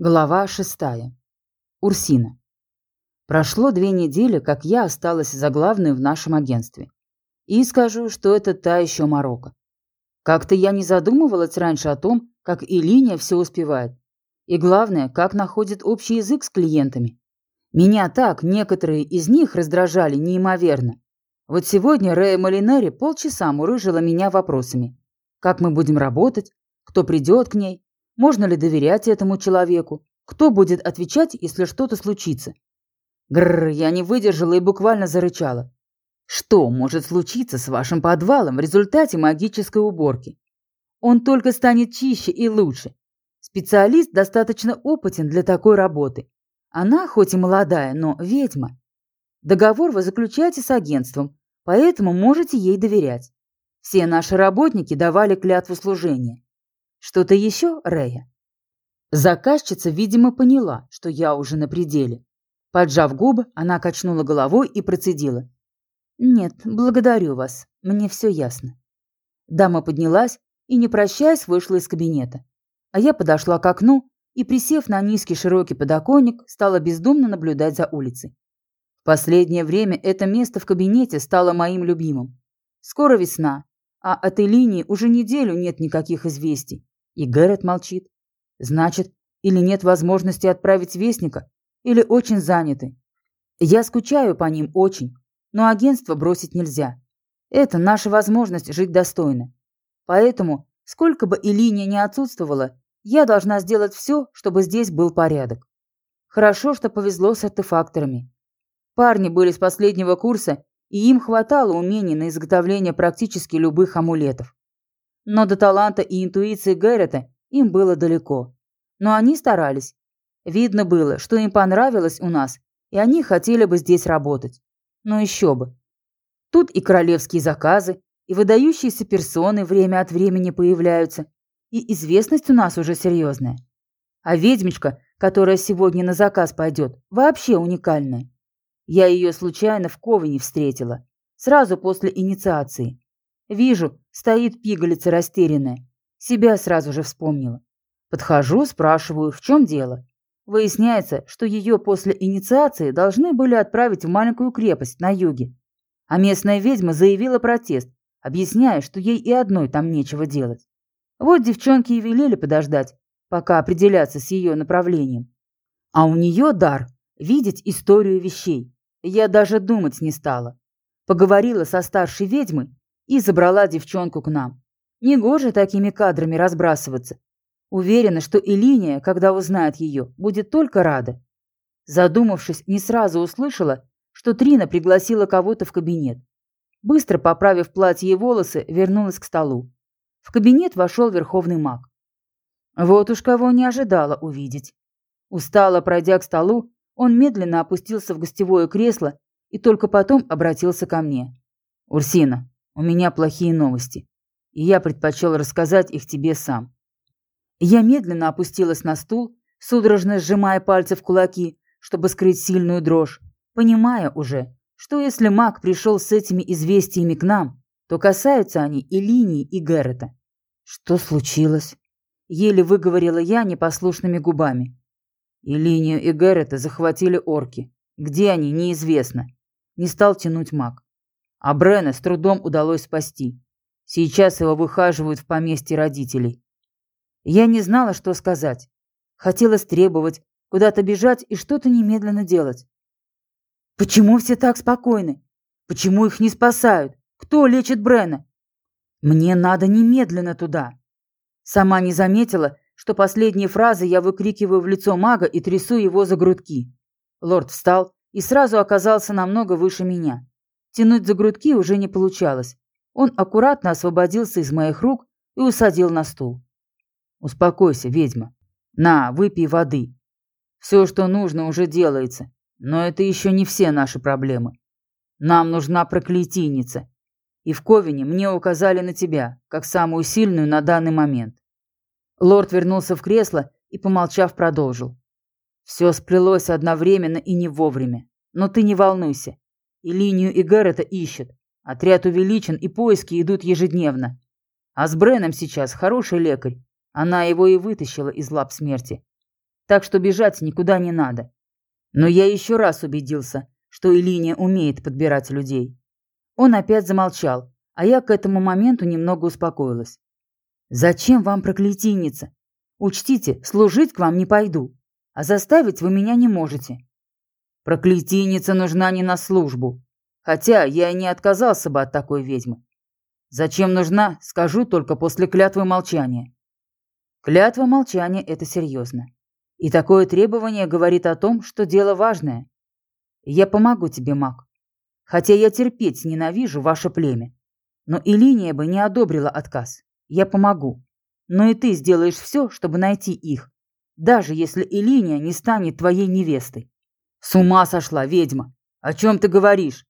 Глава шестая. Урсина. Прошло две недели, как я осталась за главной в нашем агентстве. И скажу, что это та еще морока. Как-то я не задумывалась раньше о том, как и линия все успевает. И главное, как находит общий язык с клиентами. Меня так некоторые из них раздражали неимоверно. Вот сегодня Рэя Малинери полчаса мурыжила меня вопросами. Как мы будем работать? Кто придет к ней? Можно ли доверять этому человеку? Кто будет отвечать, если что-то случится? Гррр, я не выдержала и буквально зарычала. Что может случиться с вашим подвалом в результате магической уборки? Он только станет чище и лучше. Специалист достаточно опытен для такой работы. Она, хоть и молодая, но ведьма. Договор вы заключаете с агентством, поэтому можете ей доверять. Все наши работники давали клятву служения. Что-то еще, Рея? Заказчица, видимо, поняла, что я уже на пределе. Поджав губы, она качнула головой и процедила. «Нет, благодарю вас. Мне все ясно». Дама поднялась и, не прощаясь, вышла из кабинета. А я подошла к окну и, присев на низкий широкий подоконник, стала бездумно наблюдать за улицей. В последнее время это место в кабинете стало моим любимым. Скоро весна, а от Элинии уже неделю нет никаких известий. И Гэррет молчит. Значит, или нет возможности отправить вестника, или очень заняты. Я скучаю по ним очень, но агентство бросить нельзя. Это наша возможность жить достойно. Поэтому, сколько бы и линия не отсутствовала, я должна сделать все, чтобы здесь был порядок. Хорошо, что повезло с артефакторами. Парни были с последнего курса, и им хватало умений на изготовление практически любых амулетов. Но до таланта и интуиции Гэррета им было далеко. Но они старались. Видно было, что им понравилось у нас, и они хотели бы здесь работать. Но еще бы. Тут и королевские заказы, и выдающиеся персоны время от времени появляются, и известность у нас уже серьезная. А ведьмичка, которая сегодня на заказ пойдет, вообще уникальная. Я ее случайно в Ковине встретила, сразу после инициации. Вижу, стоит пигалица растерянная. Себя сразу же вспомнила. Подхожу, спрашиваю, в чем дело. Выясняется, что ее после инициации должны были отправить в маленькую крепость на юге. А местная ведьма заявила протест, объясняя, что ей и одной там нечего делать. Вот девчонки и велели подождать, пока определяться с ее направлением. А у нее дар видеть историю вещей. Я даже думать не стала. Поговорила со старшей ведьмой и забрала девчонку к нам. Негоже такими кадрами разбрасываться. Уверена, что и линия, когда узнает ее, будет только рада. Задумавшись, не сразу услышала, что Трина пригласила кого-то в кабинет. Быстро поправив платье и волосы, вернулась к столу. В кабинет вошел верховный маг. Вот уж кого не ожидала увидеть. Устало пройдя к столу, он медленно опустился в гостевое кресло и только потом обратился ко мне. «Урсина, у меня плохие новости, и я предпочел рассказать их тебе сам. Я медленно опустилась на стул, судорожно сжимая пальцы в кулаки, чтобы скрыть сильную дрожь, понимая уже, что если маг пришел с этими известиями к нам, то касаются они и Линии, и Гэррета. Что случилось? Еле выговорила я непослушными губами. И Линию, и Гэррета захватили орки. Где они, неизвестно. Не стал тянуть маг. А Брена с трудом удалось спасти. Сейчас его выхаживают в поместье родителей. Я не знала, что сказать. Хотелось требовать, куда-то бежать и что-то немедленно делать. Почему все так спокойны? Почему их не спасают? Кто лечит Брена? Мне надо немедленно туда. Сама не заметила, что последние фразы я выкрикиваю в лицо мага и трясу его за грудки. Лорд встал и сразу оказался намного выше меня. Тянуть за грудки уже не получалось. Он аккуратно освободился из моих рук и усадил на стул. «Успокойся, ведьма. На, выпей воды. Все, что нужно, уже делается. Но это еще не все наши проблемы. Нам нужна проклятийница. И в Ковине мне указали на тебя, как самую сильную на данный момент». Лорд вернулся в кресло и, помолчав, продолжил. «Все сплелось одновременно и не вовремя. Но ты не волнуйся. И линию Игерета ищет. Отряд увеличен, и поиски идут ежедневно. А с Бреном сейчас хороший лекарь. Она его и вытащила из лап смерти. так что бежать никуда не надо. Но я еще раз убедился, что Илиния умеет подбирать людей. Он опять замолчал, а я к этому моменту немного успокоилась. «Зачем вам проклятийница? Учтите, служить к вам не пойду, а заставить вы меня не можете». «Проклятийница нужна не на службу, хотя я и не отказался бы от такой ведьмы. Зачем нужна, скажу только после клятвы молчания». Клятва молчания – это серьезно. И такое требование говорит о том, что дело важное. Я помогу тебе, маг. Хотя я терпеть ненавижу ваше племя. Но и линия бы не одобрила отказ. Я помогу. Но и ты сделаешь все, чтобы найти их. Даже если Илиния не станет твоей невестой. С ума сошла, ведьма. О чем ты говоришь?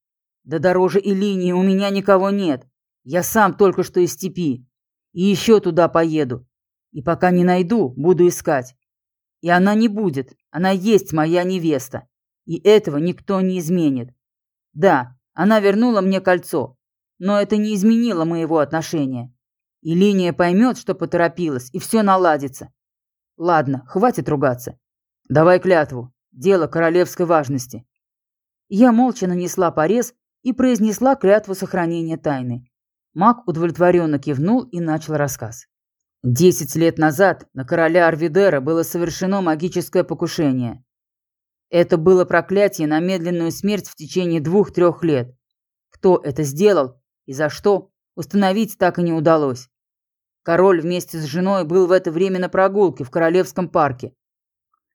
Да дороже Илинии у меня никого нет. Я сам только что из степи. И еще туда поеду. И пока не найду, буду искать. И она не будет. Она есть моя невеста. И этого никто не изменит. Да, она вернула мне кольцо. Но это не изменило моего отношения. И линия поймет, что поторопилась, и все наладится. Ладно, хватит ругаться. Давай клятву. Дело королевской важности. Я молча нанесла порез и произнесла клятву сохранения тайны. Маг удовлетворенно кивнул и начал рассказ. Десять лет назад на короля Арвидера было совершено магическое покушение. Это было проклятие на медленную смерть в течение двух-трех лет. Кто это сделал и за что, установить так и не удалось. Король вместе с женой был в это время на прогулке в Королевском парке.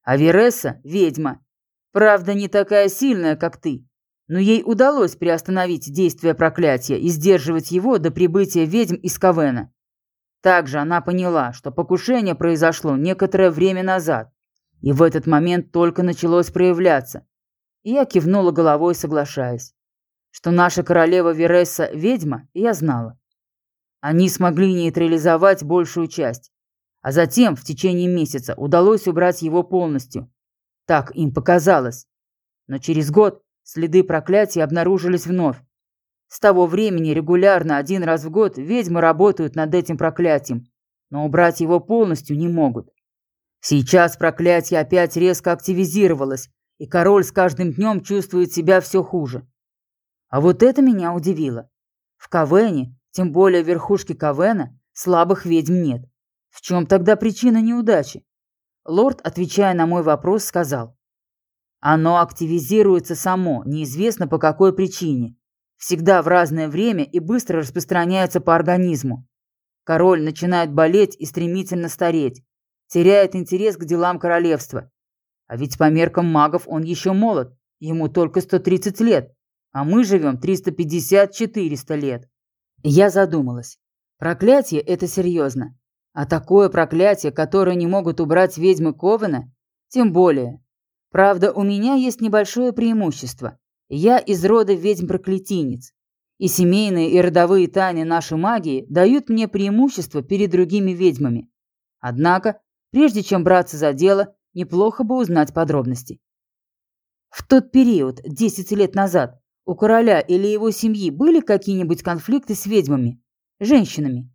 А Вереса – ведьма. Правда, не такая сильная, как ты. Но ей удалось приостановить действие проклятия и сдерживать его до прибытия ведьм из Кавена. Также она поняла, что покушение произошло некоторое время назад, и в этот момент только началось проявляться. Я кивнула головой, соглашаясь. Что наша королева Вересса ведьма, я знала. Они смогли нейтрализовать большую часть, а затем в течение месяца удалось убрать его полностью. Так им показалось. Но через год следы проклятия обнаружились вновь, с того времени регулярно один раз в год ведьмы работают над этим проклятием, но убрать его полностью не могут. Сейчас проклятие опять резко активизировалось, и король с каждым днем чувствует себя все хуже. А вот это меня удивило. В Кавене, тем более в верхушке Кавена, слабых ведьм нет. В чем тогда причина неудачи? Лорд, отвечая на мой вопрос, сказал. Оно активизируется само, неизвестно по какой причине всегда в разное время и быстро распространяются по организму. Король начинает болеть и стремительно стареть, теряет интерес к делам королевства. А ведь по меркам магов он еще молод, ему только 130 лет, а мы живем 350-400 лет. Я задумалась. Проклятие – это серьезно. А такое проклятие, которое не могут убрать ведьмы Ковена, тем более. Правда, у меня есть небольшое преимущество. Я из рода ведьм-проклятинец, и семейные и родовые тайны нашей магии дают мне преимущество перед другими ведьмами. Однако, прежде чем браться за дело, неплохо бы узнать подробности. В тот период, 10 лет назад, у короля или его семьи были какие-нибудь конфликты с ведьмами, женщинами,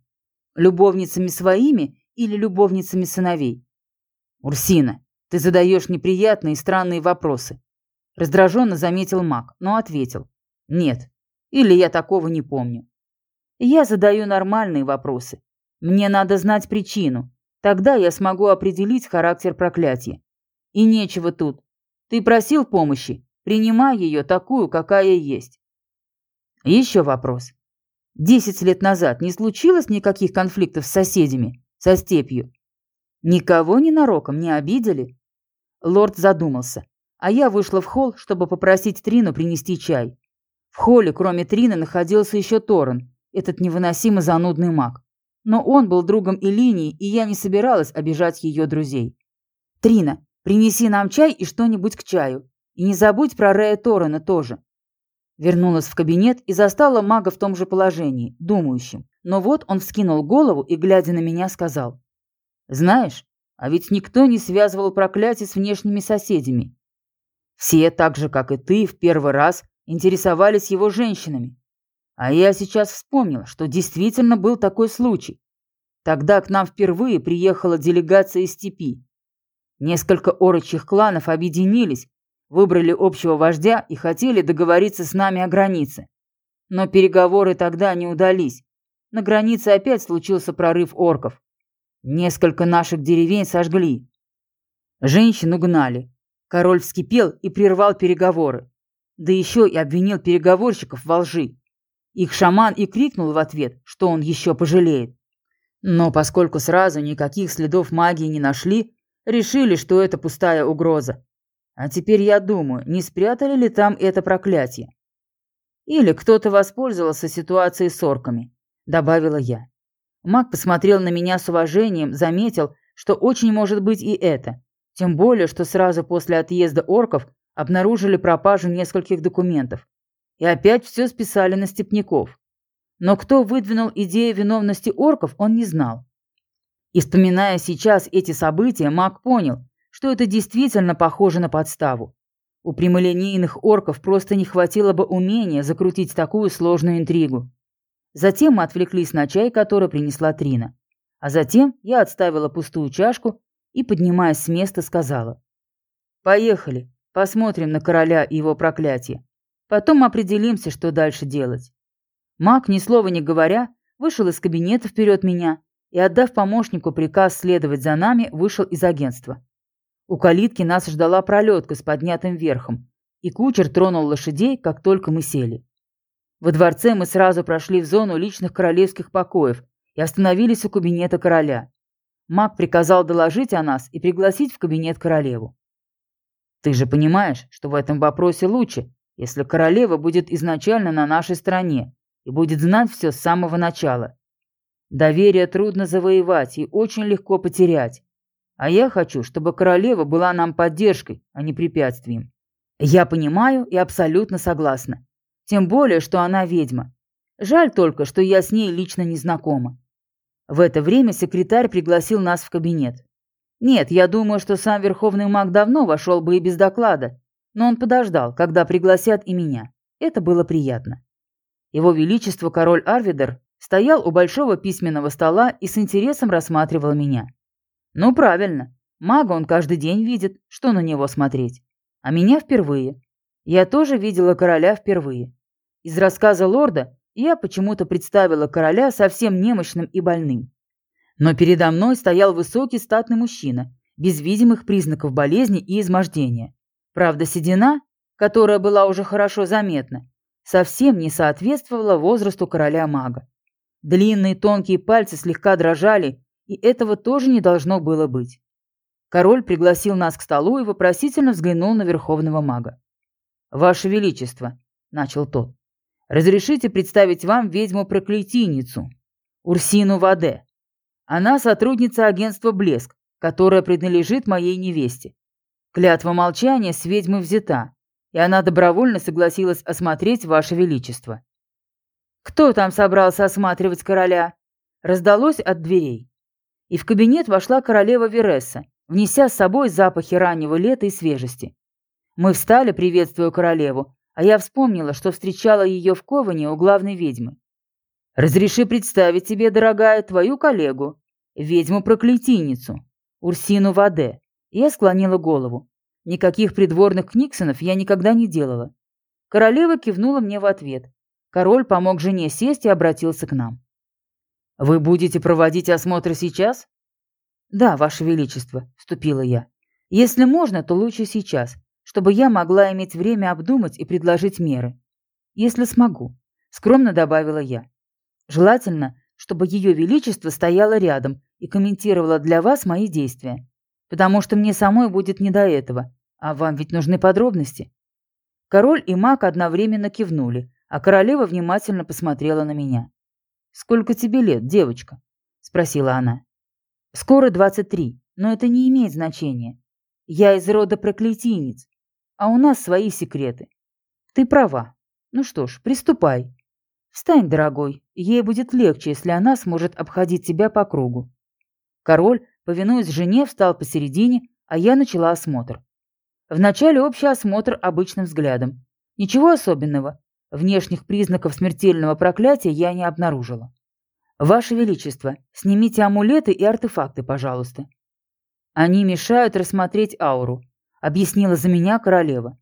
любовницами своими или любовницами сыновей? Урсина, ты задаешь неприятные и странные вопросы. Раздраженно заметил маг, но ответил. Нет. Или я такого не помню. Я задаю нормальные вопросы. Мне надо знать причину. Тогда я смогу определить характер проклятия. И нечего тут. Ты просил помощи. Принимай ее такую, какая есть. Еще вопрос. Десять лет назад не случилось никаких конфликтов с соседями, со степью? Никого ненароком не обидели? Лорд задумался а я вышла в холл, чтобы попросить Трину принести чай. В холле, кроме Трины, находился еще Торрен, этот невыносимо занудный маг. Но он был другом Элинии, и я не собиралась обижать ее друзей. «Трина, принеси нам чай и что-нибудь к чаю. И не забудь про Рея Торрена тоже». Вернулась в кабинет и застала мага в том же положении, думающим. Но вот он вскинул голову и, глядя на меня, сказал. «Знаешь, а ведь никто не связывал проклятие с внешними соседями. Все, так же, как и ты, в первый раз интересовались его женщинами. А я сейчас вспомнил, что действительно был такой случай. Тогда к нам впервые приехала делегация из степи. Несколько орочьих кланов объединились, выбрали общего вождя и хотели договориться с нами о границе. Но переговоры тогда не удались. На границе опять случился прорыв орков. Несколько наших деревень сожгли. Женщин угнали. Король вскипел и прервал переговоры. Да еще и обвинил переговорщиков во лжи. Их шаман и крикнул в ответ, что он еще пожалеет. Но поскольку сразу никаких следов магии не нашли, решили, что это пустая угроза. А теперь я думаю, не спрятали ли там это проклятие? Или кто-то воспользовался ситуацией с орками, добавила я. Маг посмотрел на меня с уважением, заметил, что очень может быть и это. Тем более, что сразу после отъезда орков обнаружили пропажу нескольких документов. И опять все списали на степняков. Но кто выдвинул идею виновности орков, он не знал. И вспоминая сейчас эти события, маг понял, что это действительно похоже на подставу. У прямолинейных орков просто не хватило бы умения закрутить такую сложную интригу. Затем мы отвлеклись на чай, который принесла Трина. А затем я отставила пустую чашку и, поднимаясь с места, сказала. «Поехали, посмотрим на короля и его проклятие. Потом определимся, что дальше делать». Маг, ни слова не говоря, вышел из кабинета вперед меня и, отдав помощнику приказ следовать за нами, вышел из агентства. У калитки нас ждала пролетка с поднятым верхом, и кучер тронул лошадей, как только мы сели. Во дворце мы сразу прошли в зону личных королевских покоев и остановились у кабинета короля. Маг приказал доложить о нас и пригласить в кабинет королеву. «Ты же понимаешь, что в этом вопросе лучше, если королева будет изначально на нашей стороне и будет знать все с самого начала. Доверие трудно завоевать и очень легко потерять. А я хочу, чтобы королева была нам поддержкой, а не препятствием. Я понимаю и абсолютно согласна. Тем более, что она ведьма. Жаль только, что я с ней лично не знакома. В это время секретарь пригласил нас в кабинет. Нет, я думаю, что сам верховный маг давно вошел бы и без доклада, но он подождал, когда пригласят и меня. Это было приятно. Его Величество король Арвидер стоял у большого письменного стола и с интересом рассматривал меня. Ну, правильно. Мага он каждый день видит, что на него смотреть. А меня впервые. Я тоже видела короля впервые. Из рассказа лорда я почему-то представила короля совсем немощным и больным. Но передо мной стоял высокий статный мужчина, без видимых признаков болезни и измождения. Правда, седина, которая была уже хорошо заметна, совсем не соответствовала возрасту короля-мага. Длинные тонкие пальцы слегка дрожали и этого тоже не должно было быть. Король пригласил нас к столу и вопросительно взглянул на верховного мага. «Ваше Величество», — начал тот, — «разрешите представить вам ведьму-проклятийницу, Урсину Ваде. Она сотрудница агентства «Блеск», которая принадлежит моей невесте. Клятва молчания с ведьмой взята, и она добровольно согласилась осмотреть Ваше Величество». «Кто там собрался осматривать короля?» Раздалось от дверей и в кабинет вошла королева Вересса, внеся с собой запахи раннего лета и свежести. Мы встали, приветствуя королеву, а я вспомнила, что встречала ее в Коване у главной ведьмы. «Разреши представить тебе, дорогая, твою коллегу, ведьму-проклятийницу, Урсину Ваде». Я склонила голову. Никаких придворных книксонов я никогда не делала. Королева кивнула мне в ответ. Король помог жене сесть и обратился к нам. «Вы будете проводить осмотр сейчас?» «Да, Ваше Величество», — вступила я. «Если можно, то лучше сейчас, чтобы я могла иметь время обдумать и предложить меры. Если смогу», — скромно добавила я. «Желательно, чтобы Ее Величество стояло рядом и комментировало для вас мои действия, потому что мне самой будет не до этого, а вам ведь нужны подробности». Король и маг одновременно кивнули, а королева внимательно посмотрела на меня. «Сколько тебе лет, девочка?» – спросила она. «Скоро двадцать три, но это не имеет значения. Я из рода проклятийниц, а у нас свои секреты. Ты права. Ну что ж, приступай. Встань, дорогой, ей будет легче, если она сможет обходить тебя по кругу». Король, повинуясь жене, встал посередине, а я начала осмотр. Вначале общий осмотр обычным взглядом. Ничего особенного, Внешних признаков смертельного проклятия я не обнаружила. Ваше Величество, снимите амулеты и артефакты, пожалуйста. Они мешают рассмотреть ауру, объяснила за меня королева.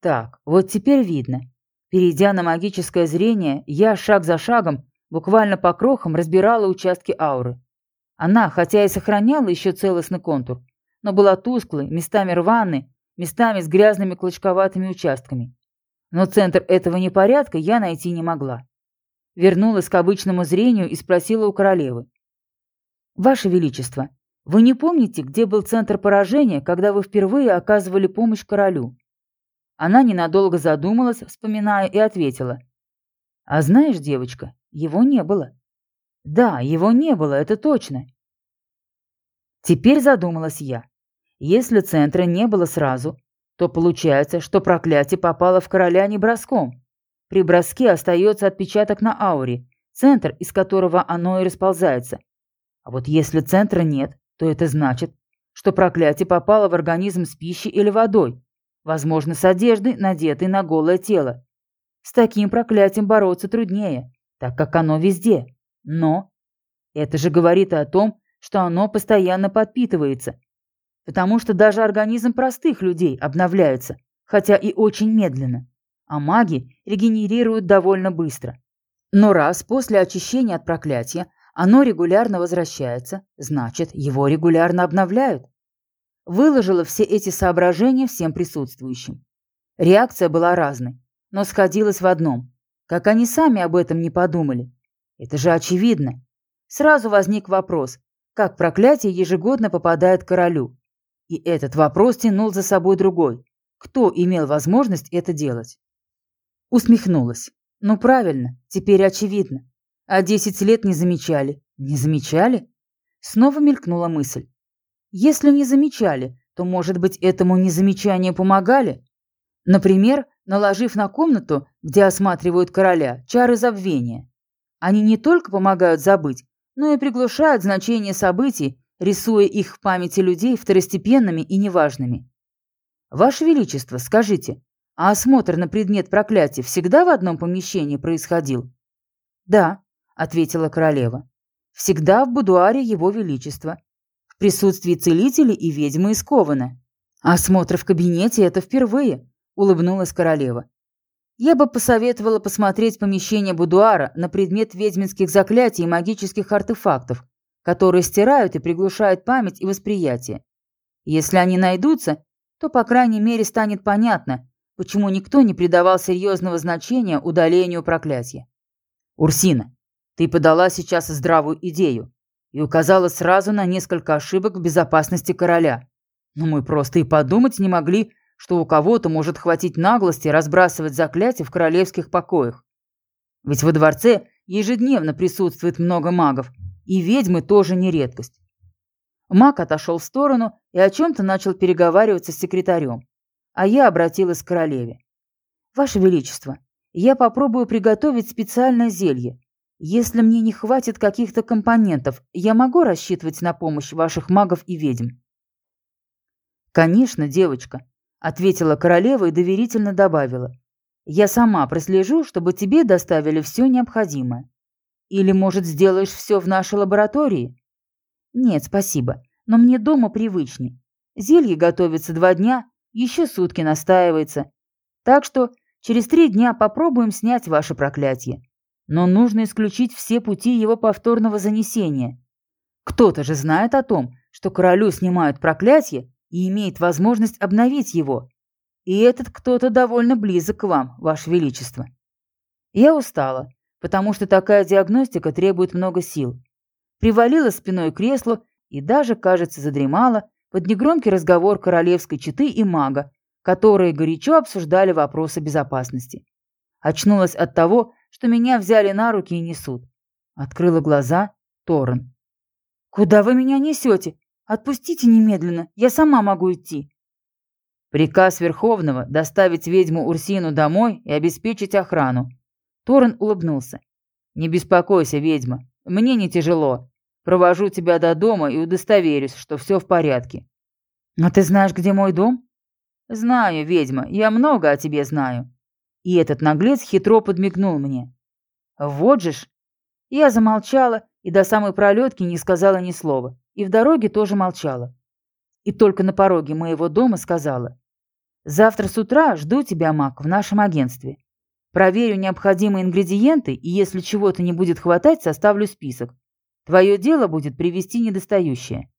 Так, вот теперь видно. Перейдя на магическое зрение, я шаг за шагом, буквально по крохам, разбирала участки ауры. Она, хотя и сохраняла еще целостный контур, но была тусклой, местами рваной, местами с грязными клочковатыми участками. Но центр этого непорядка я найти не могла. Вернулась к обычному зрению и спросила у королевы. «Ваше Величество, вы не помните, где был центр поражения, когда вы впервые оказывали помощь королю?» Она ненадолго задумалась, вспоминая, и ответила. «А знаешь, девочка, его не было». «Да, его не было, это точно». Теперь задумалась я. Если центра не было сразу, то получается, что проклятие попало в короля не броском. При броске остается отпечаток на ауре, центр, из которого оно и расползается. А вот если центра нет, то это значит, что проклятие попало в организм с пищей или водой, Возможно, с одеждой, надетой на голое тело. С таким проклятием бороться труднее, так как оно везде. Но это же говорит о том, что оно постоянно подпитывается. Потому что даже организм простых людей обновляется, хотя и очень медленно. А маги регенерируют довольно быстро. Но раз после очищения от проклятия оно регулярно возвращается, значит, его регулярно обновляют выложила все эти соображения всем присутствующим. Реакция была разной, но сходилась в одном. Как они сами об этом не подумали? Это же очевидно. Сразу возник вопрос, как проклятие ежегодно попадает королю. И этот вопрос тянул за собой другой. Кто имел возможность это делать? Усмехнулась. Ну правильно, теперь очевидно. А десять лет не замечали. Не замечали? Снова мелькнула мысль. Если не замечали, то, может быть, этому незамечанию помогали? Например, наложив на комнату, где осматривают короля, чары забвения. Они не только помогают забыть, но и приглушают значение событий, рисуя их в памяти людей второстепенными и неважными. Ваше Величество, скажите, а осмотр на предмет проклятия всегда в одном помещении происходил? Да, ответила королева. Всегда в будуаре Его Величества присутствии целителей и ведьмы из Кована. Осмотр в кабинете – это впервые, улыбнулась королева. Я бы посоветовала посмотреть помещение будуара на предмет ведьминских заклятий и магических артефактов, которые стирают и приглушают память и восприятие. Если они найдутся, то, по крайней мере, станет понятно, почему никто не придавал серьезного значения удалению проклятия. Урсина, ты подала сейчас здравую идею и указала сразу на несколько ошибок в безопасности короля. Но мы просто и подумать не могли, что у кого-то может хватить наглости разбрасывать заклятия в королевских покоях. Ведь во дворце ежедневно присутствует много магов, и ведьмы тоже не редкость. Маг отошел в сторону и о чем-то начал переговариваться с секретарем, а я обратилась к королеве. «Ваше Величество, я попробую приготовить специальное зелье, если мне не хватит каких-то компонентов, я могу рассчитывать на помощь ваших магов и ведьм?» «Конечно, девочка», — ответила королева и доверительно добавила. «Я сама прослежу, чтобы тебе доставили все необходимое. Или, может, сделаешь все в нашей лаборатории?» «Нет, спасибо, но мне дома привычнее. Зелье готовится два дня, еще сутки настаивается. Так что через три дня попробуем снять ваше проклятие но нужно исключить все пути его повторного занесения. Кто-то же знает о том, что королю снимают проклятие и имеет возможность обновить его. И этот кто-то довольно близок к вам, ваше величество. Я устала, потому что такая диагностика требует много сил. Привалила спиной к креслу и даже, кажется, задремала под негромкий разговор королевской четы и мага, которые горячо обсуждали вопросы безопасности. Очнулась от того, что меня взяли на руки и несут. Открыла глаза Торрен. «Куда вы меня несете? Отпустите немедленно, я сама могу идти». Приказ Верховного доставить ведьму Урсину домой и обеспечить охрану. Торрен улыбнулся. «Не беспокойся, ведьма, мне не тяжело. Провожу тебя до дома и удостоверюсь, что все в порядке». «А ты знаешь, где мой дом?» «Знаю, ведьма, я много о тебе знаю. И этот наглец хитро подмигнул мне. Вот же ж. Я замолчала и до самой пролетки не сказала ни слова. И в дороге тоже молчала. и только на пороге моего дома сказала. «Завтра с утра жду тебя, Мак, в нашем агентстве. Проверю необходимые ингредиенты, и если чего-то не будет хватать, составлю список. Твое дело будет привести недостающее».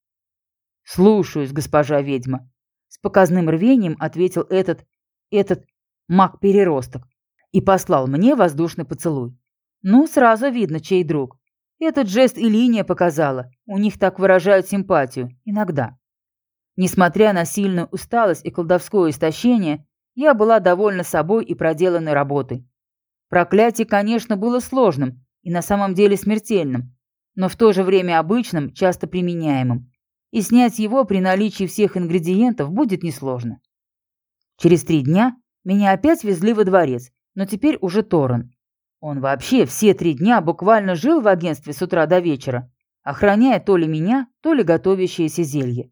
«Слушаюсь, госпожа ведьма», — с показным рвением ответил этот, этот маг-переросток и послал мне воздушный поцелуй. Ну, сразу видно, чей друг. Этот жест и линия показала. У них так выражают симпатию. Иногда. Несмотря на сильную усталость и колдовское истощение, я была довольна собой и проделанной работой. Проклятие, конечно, было сложным и на самом деле смертельным, но в то же время обычным, часто применяемым. И снять его при наличии всех ингредиентов будет несложно. Через три дня меня опять везли во дворец, но теперь уже Торрен. Он вообще все три дня буквально жил в агентстве с утра до вечера, охраняя то ли меня, то ли готовящееся зелье.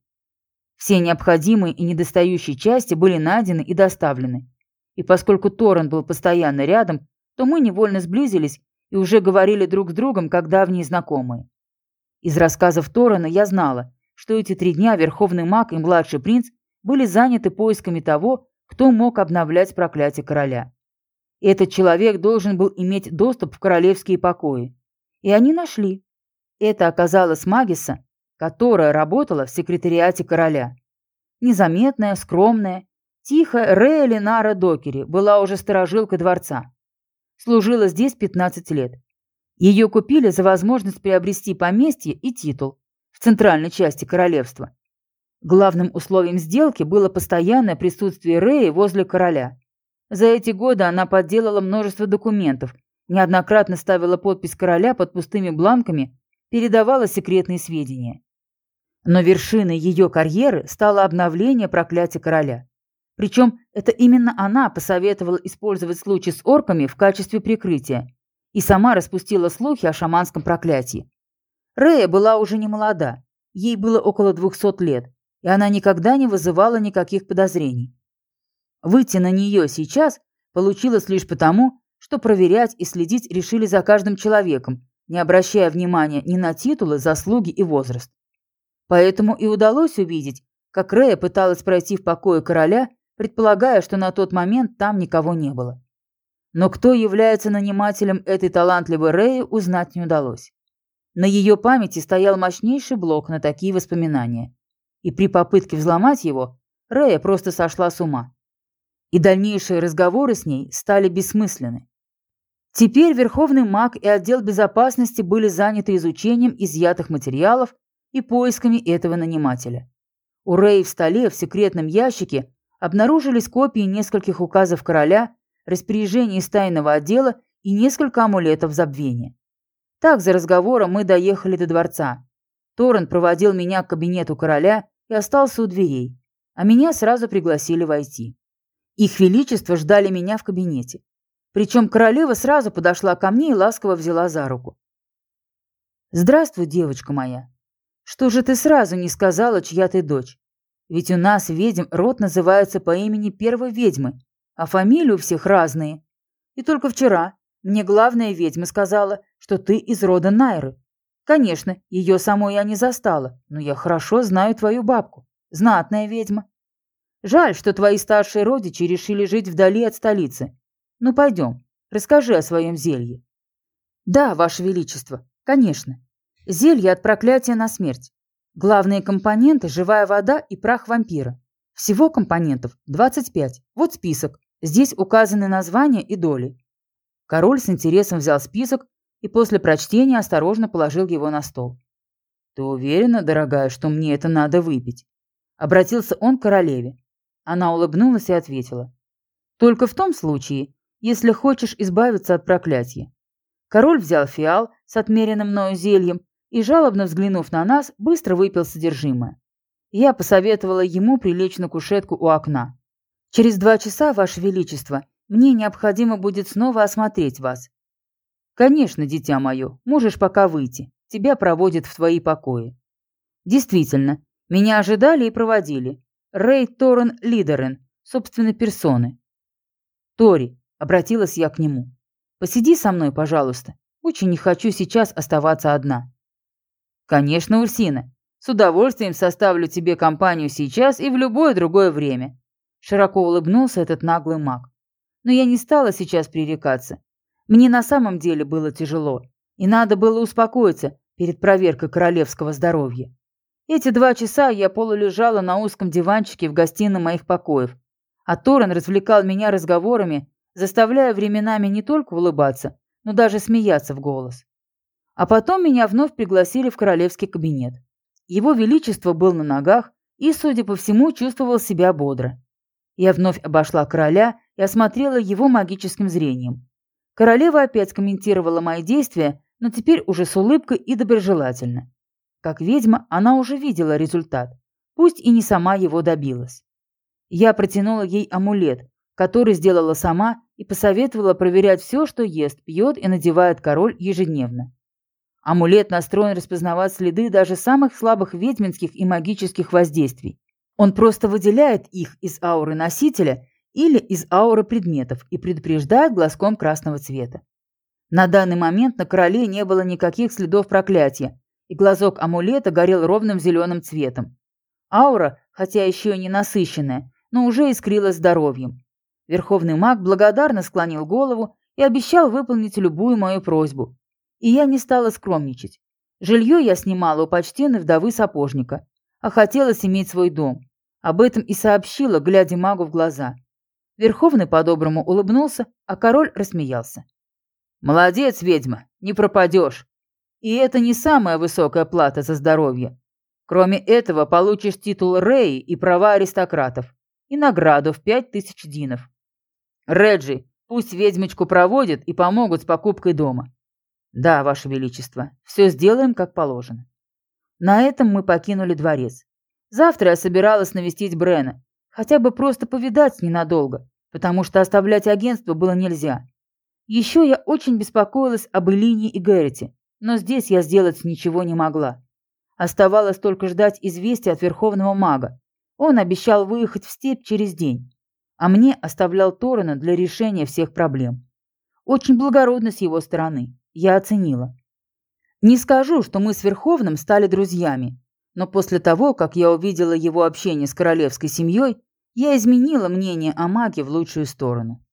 Все необходимые и недостающие части были найдены и доставлены. И поскольку Торрен был постоянно рядом, то мы невольно сблизились и уже говорили друг с другом, как давние знакомые. Из рассказов Торрена я знала, что эти три дня Верховный маг и младший принц были заняты поисками того, кто мог обновлять проклятие короля. Этот человек должен был иметь доступ в королевские покои. И они нашли. Это оказалась Магиса, которая работала в секретариате короля. Незаметная, скромная, тихая Рея Ленара Докери была уже сторожилкой дворца. Служила здесь 15 лет. Ее купили за возможность приобрести поместье и титул в центральной части королевства. Главным условием сделки было постоянное присутствие Реи возле короля. За эти годы она подделала множество документов, неоднократно ставила подпись короля под пустыми бланками, передавала секретные сведения. Но вершиной ее карьеры стало обновление проклятия короля. Причем это именно она посоветовала использовать случай с орками в качестве прикрытия и сама распустила слухи о шаманском проклятии. Рея была уже не молода, ей было около 200 лет, и она никогда не вызывала никаких подозрений. Выйти на нее сейчас получилось лишь потому, что проверять и следить решили за каждым человеком, не обращая внимания ни на титулы, заслуги и возраст. Поэтому и удалось увидеть, как Рея пыталась пройти в покое короля, предполагая, что на тот момент там никого не было. Но кто является нанимателем этой талантливой Реи, узнать не удалось. На ее памяти стоял мощнейший блок на такие воспоминания. И при попытке взломать его, Рея просто сошла с ума и дальнейшие разговоры с ней стали бессмысленны. Теперь Верховный маг и отдел безопасности были заняты изучением изъятых материалов и поисками этого нанимателя. У Рэй в столе в секретном ящике обнаружились копии нескольких указов короля, распоряжений из тайного отдела и несколько амулетов забвения. Так, за разговором мы доехали до дворца. Торрен проводил меня к кабинету короля и остался у дверей, а меня сразу пригласили войти. Их величество ждали меня в кабинете. Причем королева сразу подошла ко мне и ласково взяла за руку. «Здравствуй, девочка моя. Что же ты сразу не сказала, чья ты дочь? Ведь у нас ведьм род называется по имени первой ведьмы, а фамилии у всех разные. И только вчера мне главная ведьма сказала, что ты из рода Найры. Конечно, ее самой я не застала, но я хорошо знаю твою бабку. Знатная ведьма. Жаль, что твои старшие родичи решили жить вдали от столицы. Ну, пойдем, расскажи о своем зелье. Да, Ваше Величество, конечно. Зелье от проклятия на смерть. Главные компоненты – живая вода и прах вампира. Всего компонентов 25. Вот список. Здесь указаны названия и доли. Король с интересом взял список и после прочтения осторожно положил его на стол. «Ты уверена, дорогая, что мне это надо выпить?» Обратился он к королеве. Она улыбнулась и ответила. «Только в том случае, если хочешь избавиться от проклятия». Король взял фиал с отмеренным мною зельем и, жалобно взглянув на нас, быстро выпил содержимое. Я посоветовала ему прилечь на кушетку у окна. «Через два часа, Ваше Величество, мне необходимо будет снова осмотреть вас». «Конечно, дитя мое, можешь пока выйти. Тебя проводят в твои покои». Действительно, меня ожидали и проводили. Рэй Торрен Лидерен, собственной персоны. Тори, обратилась я к нему. Посиди со мной, пожалуйста. Очень не хочу сейчас оставаться одна. Конечно, Урсина. С удовольствием составлю тебе компанию сейчас и в любое другое время. Широко улыбнулся этот наглый маг. Но я не стала сейчас пререкаться. Мне на самом деле было тяжело, и надо было успокоиться перед проверкой королевского здоровья. Эти два часа я полулежала на узком диванчике в гостиной моих покоев, а Торрен развлекал меня разговорами, заставляя временами не только улыбаться, но даже смеяться в голос. А потом меня вновь пригласили в королевский кабинет. Его Величество был на ногах и, судя по всему, чувствовал себя бодро. Я вновь обошла короля и осмотрела его магическим зрением. Королева опять комментировала мои действия, но теперь уже с улыбкой и доброжелательно. Как ведьма, она уже видела результат, пусть и не сама его добилась. Я протянула ей амулет, который сделала сама и посоветовала проверять все, что ест, пьет и надевает король ежедневно. Амулет настроен распознавать следы даже самых слабых ведьминских и магических воздействий. Он просто выделяет их из ауры носителя или из ауры предметов и предупреждает глазком красного цвета. На данный момент на короле не было никаких следов проклятия, и глазок амулета горел ровным зеленым цветом. Аура, хотя еще и не насыщенная, но уже искрила здоровьем. Верховный маг благодарно склонил голову и обещал выполнить любую мою просьбу. И я не стала скромничать. Жилье я снимала у почтенной вдовы сапожника, а хотелось иметь свой дом. Об этом и сообщила, глядя магу в глаза. Верховный по-доброму улыбнулся, а король рассмеялся. «Молодец, ведьма, не пропадешь. И это не самая высокая плата за здоровье. Кроме этого, получишь титул Рэй и права аристократов, и награду в пять тысяч динов. Реджи, пусть ведьмочку проводят и помогут с покупкой дома». «Да, Ваше Величество, все сделаем, как положено». На этом мы покинули дворец. Завтра я собиралась навестить Брена, хотя бы просто повидать ненадолго, потому что оставлять агентство было нельзя. Еще я очень беспокоилась об Элине и Гэррите, но здесь я сделать ничего не могла. Оставалось только ждать известия от Верховного Мага. Он обещал выехать в степь через день, а мне оставлял Торрена для решения всех проблем. Очень благородно с его стороны, я оценила. Не скажу, что мы с Верховным стали друзьями, но после того, как я увидела его общение с королевской семьей, я изменила мнение о маге в лучшую сторону.